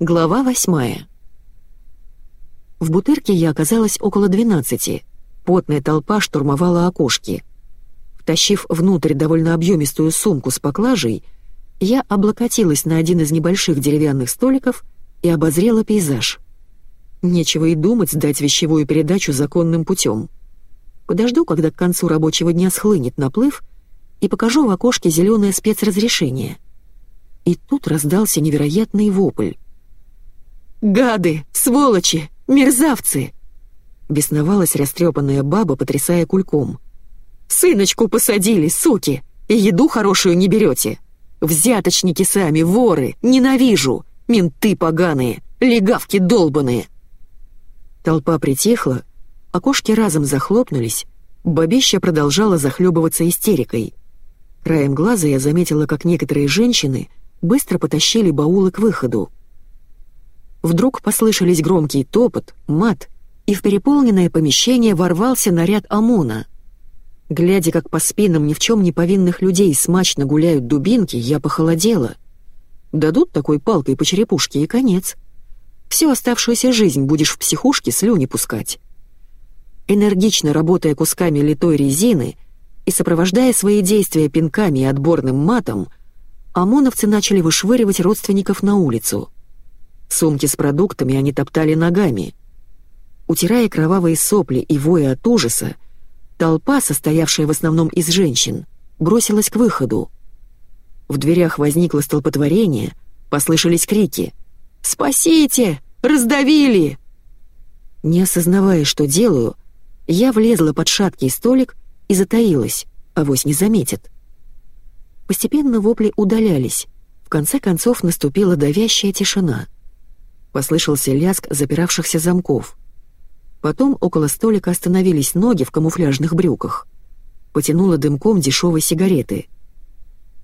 Глава восьмая. В Бутырке я оказалась около двенадцати. Потная толпа штурмовала окошки. Втащив внутрь довольно объемистую сумку с поклажей, я облокотилась на один из небольших деревянных столиков и обозрела пейзаж. Нечего и думать сдать вещевую передачу законным путем. Подожду, когда к концу рабочего дня схлынет наплыв, и покажу в окошке зеленое спецразрешение. И тут раздался невероятный вопль. «Гады! Сволочи! Мерзавцы!» Бесновалась растрепанная баба, потрясая кульком. «Сыночку посадили, суки! И еду хорошую не берете! Взяточники сами, воры! Ненавижу! Менты поганые! Легавки долбаные!» Толпа притихла, окошки разом захлопнулись, бабища продолжала захлебываться истерикой. Краем глаза я заметила, как некоторые женщины быстро потащили баулы к выходу. Вдруг послышались громкий топот, мат, и в переполненное помещение ворвался наряд ОМОНа. Глядя, как по спинам ни в чем не повинных людей смачно гуляют дубинки, я похолодела. Дадут такой палкой по черепушке и конец. Всю оставшуюся жизнь будешь в психушке слюни пускать. Энергично работая кусками литой резины и сопровождая свои действия пинками и отборным матом, ОМОНовцы начали вышвыривать родственников на улицу — Сумки с продуктами они топтали ногами. Утирая кровавые сопли и воя от ужаса, толпа, состоявшая в основном из женщин, бросилась к выходу. В дверях возникло столпотворение, послышались крики «Спасите! Раздавили!» Не осознавая, что делаю, я влезла под шаткий столик и затаилась, авось не заметят. Постепенно вопли удалялись, в конце концов наступила давящая тишина — Послышался лязг запиравшихся замков. Потом около столика остановились ноги в камуфляжных брюках. Потянуло дымком дешевой сигареты.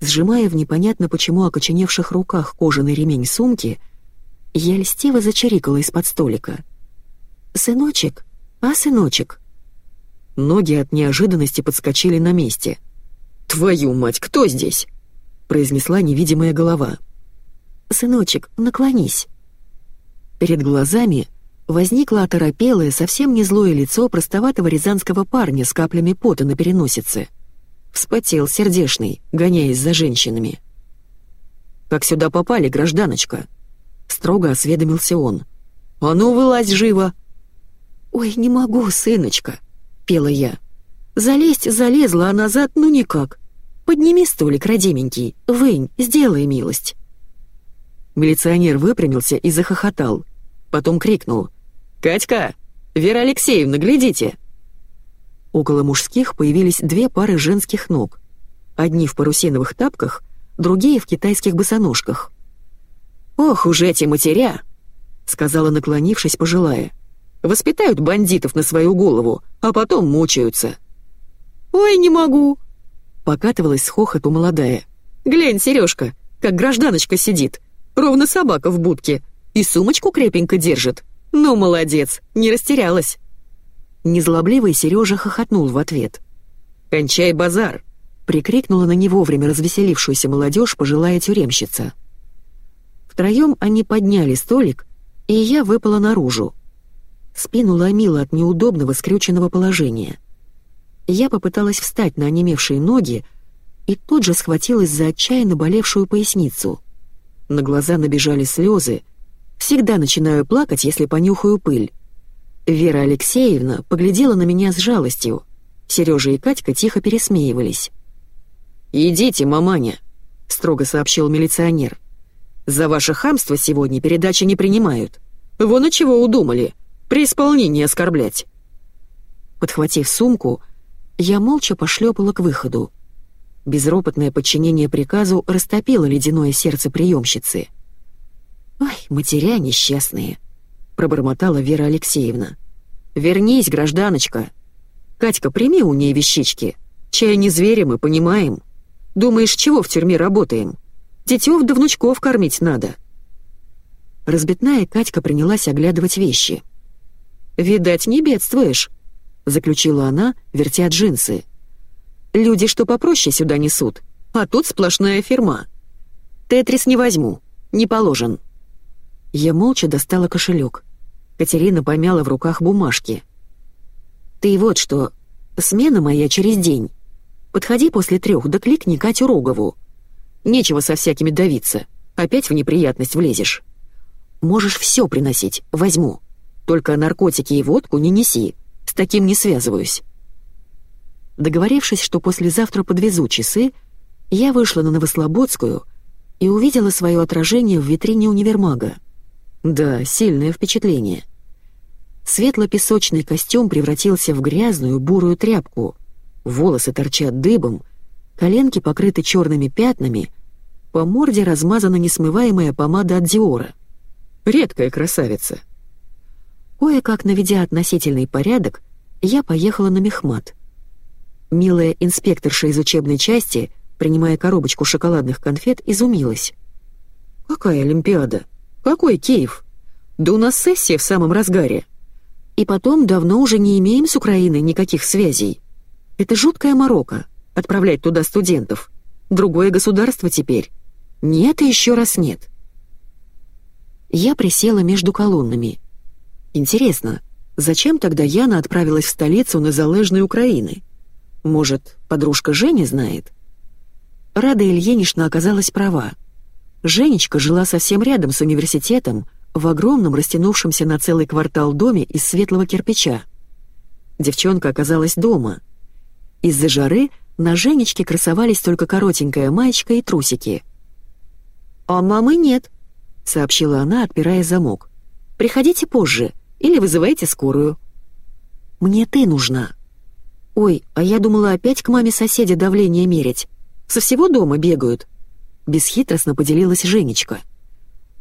Сжимая в непонятно почему окоченевших руках кожаный ремень сумки, я льстиво зачирикала из-под столика. «Сыночек? А, сыночек?» Ноги от неожиданности подскочили на месте. «Твою мать, кто здесь?» — произнесла невидимая голова. «Сыночек, наклонись». Перед глазами возникло оторопелое, совсем не злое лицо простоватого рязанского парня с каплями пота на переносице. Вспотел сердешный, гоняясь за женщинами. «Как сюда попали, гражданочка?» Строго осведомился он. «А ну, вылазь живо!» «Ой, не могу, сыночка!» — пела я. «Залезть залезла, а назад ну никак. Подними столик, родименький, вынь, сделай милость». Милиционер выпрямился и захохотал. Потом крикнул. «Катька! Вера Алексеевна, глядите!» Около мужских появились две пары женских ног. Одни в парусиновых тапках, другие в китайских босоножках. «Ох уж эти матеря!» — сказала, наклонившись, пожилая. «Воспитают бандитов на свою голову, а потом мучаются». «Ой, не могу!» — покатывалась с хохоту молодая. «Глянь, Сережка, как гражданочка сидит, Ровно собака в будке. И сумочку крепенько держит. Ну, молодец, не растерялась». Незлобливый Сережа хохотнул в ответ. «Кончай базар!» — прикрикнула на него вовремя развеселившуюся молодежь пожилая тюремщица. Втроем они подняли столик, и я выпала наружу. Спину ломила от неудобного скрюченного положения. Я попыталась встать на онемевшие ноги и тут же схватилась за отчаянно болевшую поясницу. На глаза набежали слезы. Всегда начинаю плакать, если понюхаю пыль. Вера Алексеевна поглядела на меня с жалостью. Сережа и Катька тихо пересмеивались. «Идите, маманя», — строго сообщил милиционер. «За ваше хамство сегодня передачи не принимают. Вон и чего удумали. При исполнении оскорблять». Подхватив сумку, я молча пошлепала к выходу. Безропотное подчинение приказу растопило ледяное сердце приемщицы. «Ой, матеря несчастные!» — пробормотала Вера Алексеевна. «Вернись, гражданочка! Катька, прими у ней вещички. Чай не звери мы, понимаем. Думаешь, чего в тюрьме работаем? Детёв да внучков кормить надо». Разбитная Катька принялась оглядывать вещи. «Видать, не бедствуешь», — заключила она, вертя джинсы. Люди что попроще сюда несут, а тут сплошная фирма. Тетрис не возьму, не положен». Я молча достала кошелек. Катерина помяла в руках бумажки. «Ты вот что, смена моя через день. Подходи после трех, да кликни Катю Рогову. Нечего со всякими давиться, опять в неприятность влезешь. Можешь все приносить, возьму. Только наркотики и водку не неси, с таким не связываюсь». Договорившись, что послезавтра подвезу часы, я вышла на Новослободскую и увидела свое отражение в витрине универмага. Да, сильное впечатление. Светло-песочный костюм превратился в грязную бурую тряпку. Волосы торчат дыбом, коленки покрыты черными пятнами, по морде размазана несмываемая помада от Диора. Редкая красавица. Кое-как наведя относительный порядок, я поехала на мехмат. Милая инспекторша из учебной части, принимая коробочку шоколадных конфет, изумилась. «Какая Олимпиада? Какой Киев? Да у нас сессия в самом разгаре. И потом давно уже не имеем с Украиной никаких связей. Это жуткая морока — отправлять туда студентов. Другое государство теперь. Нет и еще раз нет». Я присела между колоннами. Интересно, зачем тогда Яна отправилась в столицу незалежной Украины? Может, подружка Женя знает? Рада Ильинична оказалась права. Женечка жила совсем рядом с университетом, в огромном растянувшемся на целый квартал доме из светлого кирпича. Девчонка оказалась дома. Из-за жары на Женечке красовались только коротенькая маечка и трусики. «А мамы нет», — сообщила она, отпирая замок. «Приходите позже или вызывайте скорую». «Мне ты нужна». «Ой, а я думала опять к маме соседи давление мерить. Со всего дома бегают», — бесхитростно поделилась Женечка.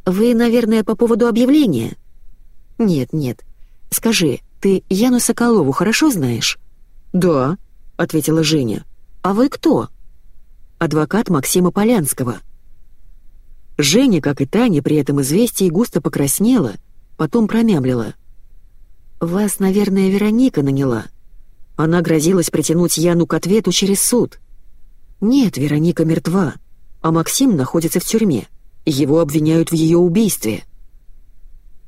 «Вы, наверное, по поводу объявления?» «Нет, нет. Скажи, ты Яну Соколову хорошо знаешь?» «Да», — ответила Женя. «А вы кто?» «Адвокат Максима Полянского». Женя, как и Таня, при этом известии густо покраснела, потом промямлила. «Вас, наверное, Вероника наняла. Она грозилась притянуть Яну к ответу через суд». «Нет, Вероника мертва, а Максим находится в тюрьме. Его обвиняют в ее убийстве».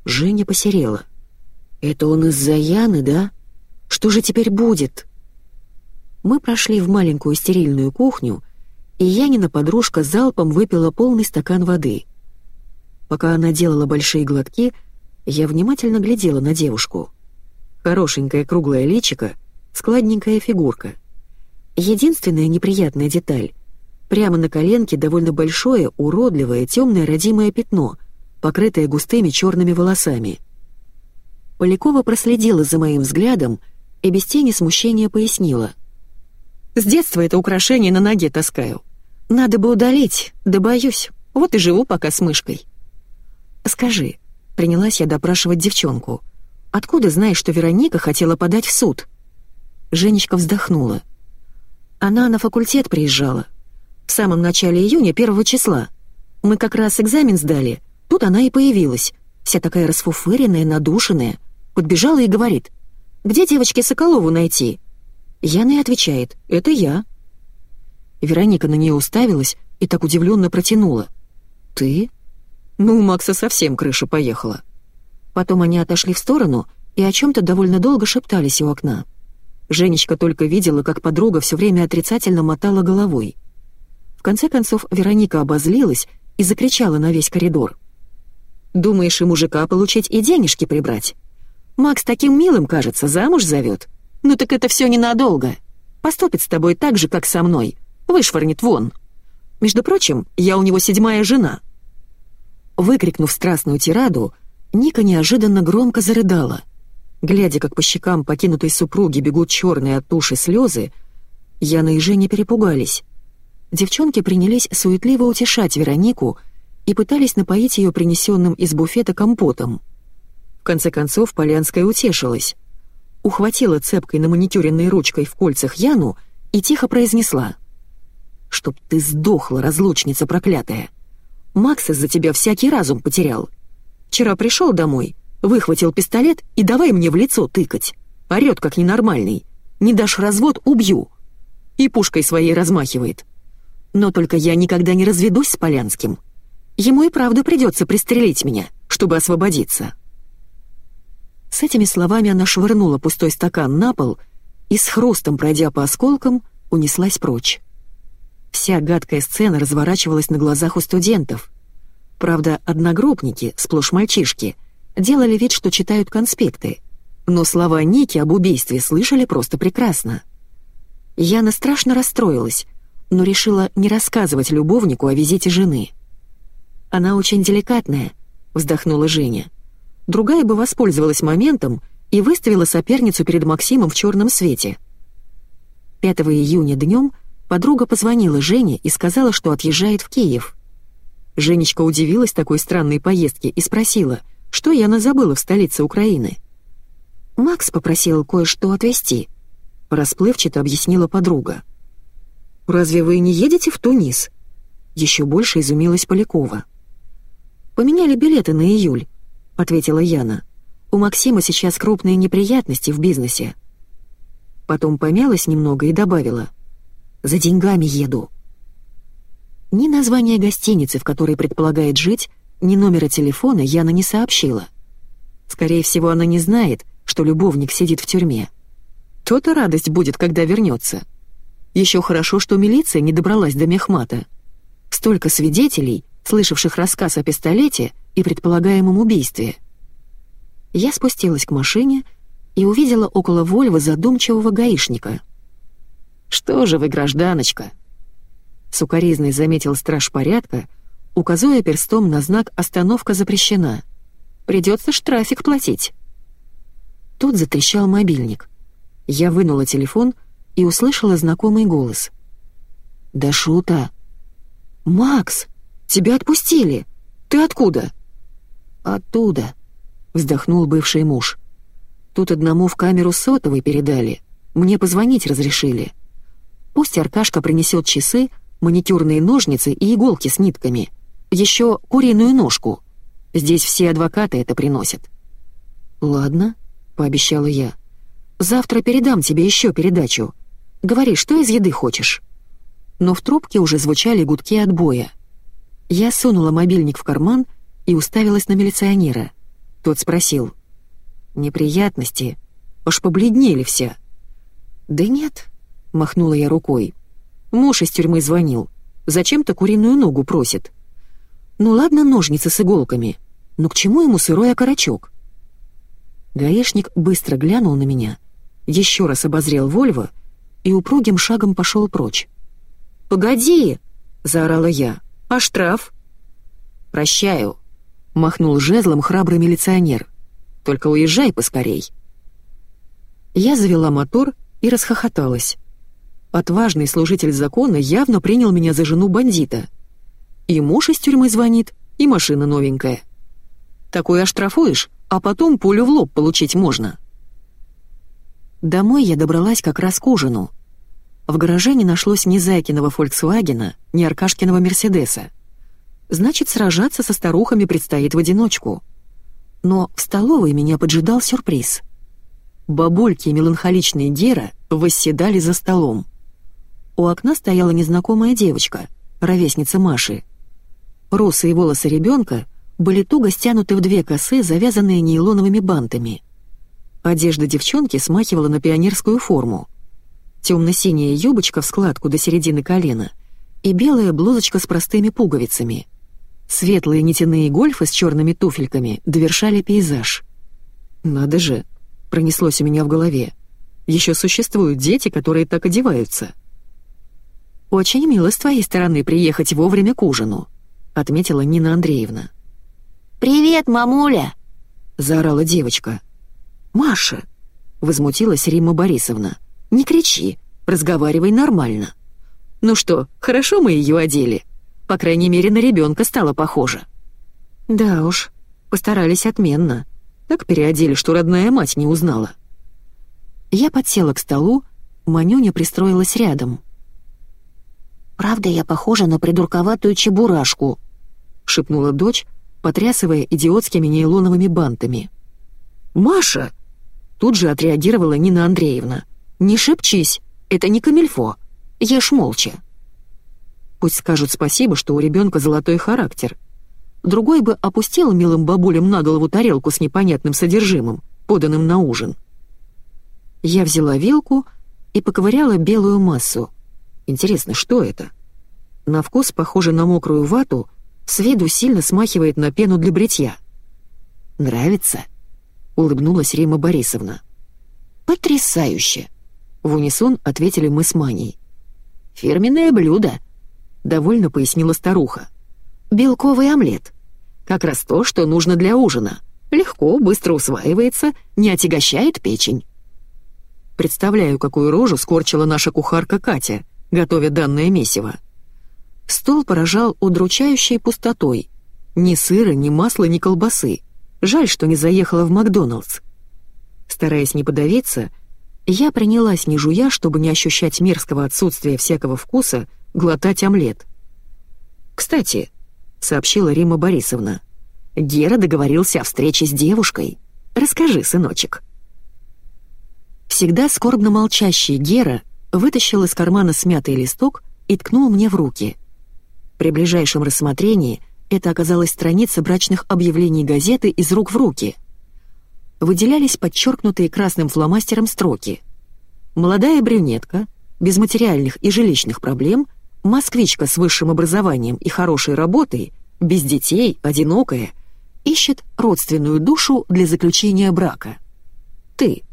Женя посерела. «Это он из-за Яны, да? Что же теперь будет?» Мы прошли в маленькую стерильную кухню, и Янина подружка залпом выпила полный стакан воды. Пока она делала большие глотки, я внимательно глядела на девушку. Хорошенькая круглая личико, складненькая фигурка — Единственная неприятная деталь — прямо на коленке довольно большое, уродливое, темное родимое пятно, покрытое густыми черными волосами. Полякова проследила за моим взглядом и без тени смущения пояснила. «С детства это украшение на ноге таскаю. Надо бы удалить, да боюсь, вот и живу пока с мышкой». «Скажи», — принялась я допрашивать девчонку, «откуда знаешь, что Вероника хотела подать в суд?» Женечка вздохнула. Она на факультет приезжала. В самом начале июня, первого числа. Мы как раз экзамен сдали. Тут она и появилась. Вся такая расфуфыренная, надушенная. Подбежала и говорит. «Где девочке Соколову найти?» Яна и отвечает. «Это я». Вероника на нее уставилась и так удивленно протянула. «Ты?» Ну, у Макса совсем крыша поехала. Потом они отошли в сторону и о чем-то довольно долго шептались у окна. Женечка только видела, как подруга все время отрицательно мотала головой. В конце концов, Вероника обозлилась и закричала на весь коридор. «Думаешь, и мужика получить, и денежки прибрать? Макс таким милым, кажется, замуж зовет. Ну так это все ненадолго. Поступит с тобой так же, как со мной. Вышвырнет вон. Между прочим, я у него седьмая жена». Выкрикнув страстную тираду, Ника неожиданно громко зарыдала — Глядя, как по щекам покинутой супруги бегут черные от туши слезы, Яна и Женя перепугались. Девчонки принялись суетливо утешать Веронику и пытались напоить ее принесенным из буфета компотом. В конце концов Полянская утешилась. Ухватила цепкой на маникюренной ручкой в кольцах Яну и тихо произнесла. «Чтоб ты сдохла, разлучница проклятая! Макс из-за тебя всякий разум потерял. Вчера пришел домой — Выхватил пистолет и давай мне в лицо тыкать. Орёт как ненормальный. Не дашь развод — убью. И пушкой своей размахивает. Но только я никогда не разведусь с Полянским. Ему и правда придется пристрелить меня. чтобы освободиться». С этими словами она швырнула пустой стакан на пол и с хрустом, пройдя по осколкам, унеслась прочь. Вся гадкая сцена разворачивалась на глазах у студентов. Правда, одногруппники, сплошь мальчишки, делали вид, что читают конспекты, но слова Ники об убийстве слышали просто прекрасно. Яна страшно расстроилась, но решила не рассказывать любовнику о визите жены. «Она очень деликатная», — вздохнула Женя. Другая бы воспользовалась моментом и выставила соперницу перед Максимом в черном свете. 5 июня днем подруга позвонила Жене и сказала, что отъезжает в Киев. Женечка удивилась такой странной поездке и спросила, что Яна забыла в столице Украины. «Макс попросил кое-что отвезти», — расплывчато объяснила подруга. «Разве вы не едете в Тунис?» Еще больше изумилась Полякова. «Поменяли билеты на июль — ответила Яна. «У Максима сейчас крупные неприятности в бизнесе». Потом помялась немного и добавила. «За деньгами еду». Ни названия гостиницы, в которой предполагает жить, ни номера телефона Яна не сообщила. Скорее всего, она не знает, что любовник сидит в тюрьме. То-то радость будет, когда вернется. Еще хорошо, что милиция не добралась до Мехмата. Столько свидетелей, слышавших рассказ о пистолете и предполагаемом убийстве. Я спустилась к машине и увидела около Вольва задумчивого гаишника. «Что же вы, гражданочка?» Сукаризный заметил страж порядка, указывая перстом на знак «Остановка запрещена». «Придется штрафик платить». Тут затрещал мобильник. Я вынула телефон и услышала знакомый голос. «Да шута!» «Макс!» Тебя отпустили. Ты откуда?» «Оттуда», — вздохнул бывший муж. «Тут одному в камеру сотовой передали. Мне позвонить разрешили. Пусть Аркашка принесет часы, маникюрные ножницы и иголки с нитками. Еще куриную ножку. Здесь все адвокаты это приносят». «Ладно», — пообещала я. «Завтра передам тебе еще передачу. Говори, что из еды хочешь?» Но в трубке уже звучали гудки отбоя. Я сунула мобильник в карман и уставилась на милиционера. Тот спросил. «Неприятности? Аж побледнели все». «Да нет», — махнула я рукой. «Муж из тюрьмы звонил. Зачем-то куриную ногу просит». «Ну ладно, ножницы с иголками. Но к чему ему сырой окорочок?» Гаишник быстро глянул на меня, еще раз обозрел Вольво и упругим шагом пошел прочь. «Погоди!» — заорала я. «А штраф?» «Прощаю», — махнул жезлом храбрый милиционер. «Только уезжай поскорей». Я завела мотор и расхохоталась. Отважный служитель закона явно принял меня за жену бандита. И муж из тюрьмы звонит, и машина новенькая. Такой оштрафуешь, а потом пулю в лоб получить можно. Домой я добралась как раз к ужину. В гараже не нашлось ни Зайкиного «Фольксвагена», ни Аркашкиного «Мерседеса». Значит, сражаться со старухами предстоит в одиночку. Но в столовой меня поджидал сюрприз. Бабульки и меланхоличные Гера восседали за столом. У окна стояла незнакомая девочка, ровесница Маши. Русые волосы ребенка были туго стянуты в две косы, завязанные нейлоновыми бантами. Одежда девчонки смахивала на пионерскую форму — темно-синяя юбочка в складку до середины колена и белая блузочка с простыми пуговицами. Светлые нитяные гольфы с черными туфельками довершали пейзаж. «Надо же!» — пронеслось у меня в голове. «Еще существуют дети, которые так одеваются». «Очень мило с твоей стороны приехать вовремя к ужину», — отметила Нина Андреевна. «Привет, мамуля!» — заорала девочка. «Маша!» — возмутилась Римма Борисовна. Не кричи, разговаривай нормально. Ну что, хорошо мы ее одели? По крайней мере, на ребенка стало похоже. Да уж, постарались отменно. Так переодели, что родная мать не узнала. Я подсела к столу, Манюня пристроилась рядом. «Правда, я похожа на придурковатую чебурашку», — шепнула дочь, потрясывая идиотскими нейлоновыми бантами. «Маша!» — тут же отреагировала Нина Андреевна — «Не шепчись, это не камильфо. Ешь молча». Пусть скажут спасибо, что у ребенка золотой характер. другой бы опустил милым бабулям на голову тарелку с непонятным содержимым, поданным на ужин. Я взяла вилку и поковыряла белую массу. Интересно, что это? На вкус похоже на мокрую вату, с виду сильно смахивает на пену для бритья. «Нравится?» — улыбнулась Рима Борисовна. «Потрясающе!» — в унисон ответили мы с Маней. «Фирменное блюдо», — довольно пояснила старуха. «Белковый омлет. Как раз то, что нужно для ужина. Легко, быстро усваивается, не отягощает печень». Представляю, какую рожу скорчила наша кухарка Катя, готовя данное месиво. Стол поражал удручающей пустотой. Ни сыра, ни масла, ни колбасы. Жаль, что не заехала в Макдоналдс. Стараясь не подавиться, я принялась не жуя, чтобы не ощущать мерзкого отсутствия всякого вкуса, глотать омлет. «Кстати», — сообщила Рима Борисовна, — «Гера договорился о встрече с девушкой. Расскажи, сыночек». Всегда скорбно молчащий Гера вытащил из кармана смятый листок и ткнул мне в руки. При ближайшем рассмотрении это оказалась страница брачных объявлений газеты из рук в руки. Выделялись подчеркнутые красным фломастером строки. «Молодая брюнетка, без материальных и жилищных проблем, москвичка с высшим образованием и хорошей работой, без детей, одинокая, ищет родственную душу для заключения брака. Ты,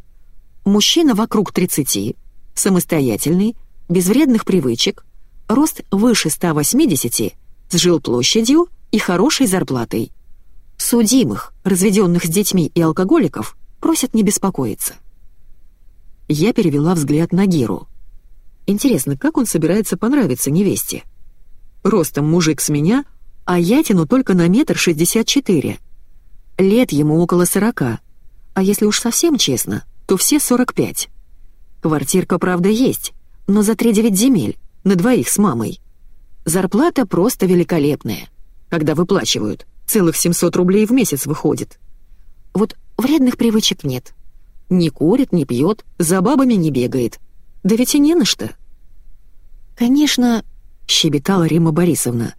Мужчина вокруг 30, самостоятельный, без вредных привычек, рост выше 180, с жилплощадью и хорошей зарплатой. Судимых, разведенных с детьми и алкоголиков, просят не беспокоиться. Я перевела взгляд на Геру. Интересно, как он собирается понравиться невесте? Ростом мужик с меня, а я тяну только на метр шестьдесят четыре. Лет ему около сорока. А если уж совсем честно, то все 45. Квартирка, правда, есть, но за 3-9 земель, на двоих с мамой. Зарплата просто великолепная. Когда выплачивают, целых 700 рублей в месяц выходит. Вот вредных привычек нет. Не курит, не пьет, за бабами не бегает. Да ведь и не на что. «Конечно», — щебетала Рима Борисовна,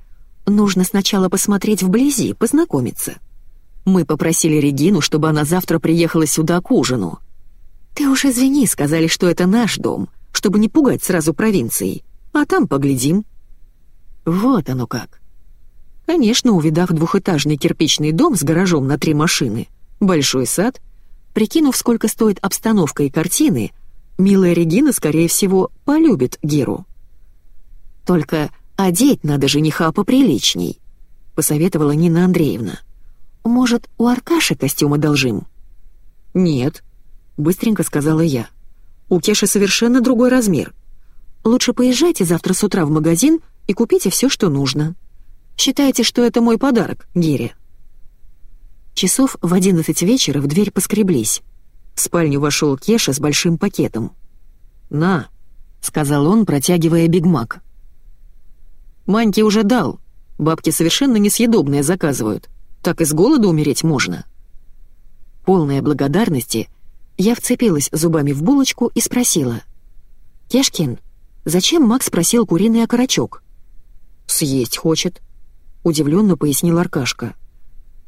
«нужно сначала посмотреть вблизи, познакомиться. Мы попросили Регину, чтобы она завтра приехала сюда к ужину. «Ты уж извини, сказали, что это наш дом, чтобы не пугать сразу провинцией, а там поглядим». Вот оно как. Конечно, увидав двухэтажный кирпичный дом с гаражом на три машины, большой сад, прикинув, сколько стоит обстановка и картины, милая Регина, скорее всего, полюбит Геру. «Только одеть надо жениха поприличней», — посоветовала Нина Андреевна. «Может, у Аркаши костюм одолжим?» «Нет», — быстренько сказала я. «У Кеши совершенно другой размер. Лучше поезжайте завтра с утра в магазин и купите все, что нужно. Считайте, что это мой подарок, Гере». Часов в одиннадцать вечера в дверь поскреблись. В спальню вошел Кеша с большим пакетом. «На», — сказал он, протягивая бигмак. «Маньке уже дал. Бабки совершенно несъедобные заказывают. Так и с голода умереть можно». Полная благодарности — я вцепилась зубами в булочку и спросила. «Кешкин, зачем Макс просил куриный окорочок?» «Съесть хочет», — удивленно пояснил Аркашка.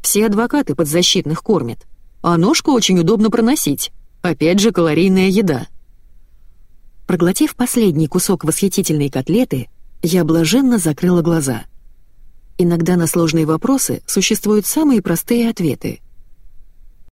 «Все адвокаты подзащитных кормят, а ножку очень удобно проносить. Опять же калорийная еда». Проглотив последний кусок восхитительной котлеты, я блаженно закрыла глаза. Иногда на сложные вопросы существуют самые простые ответы —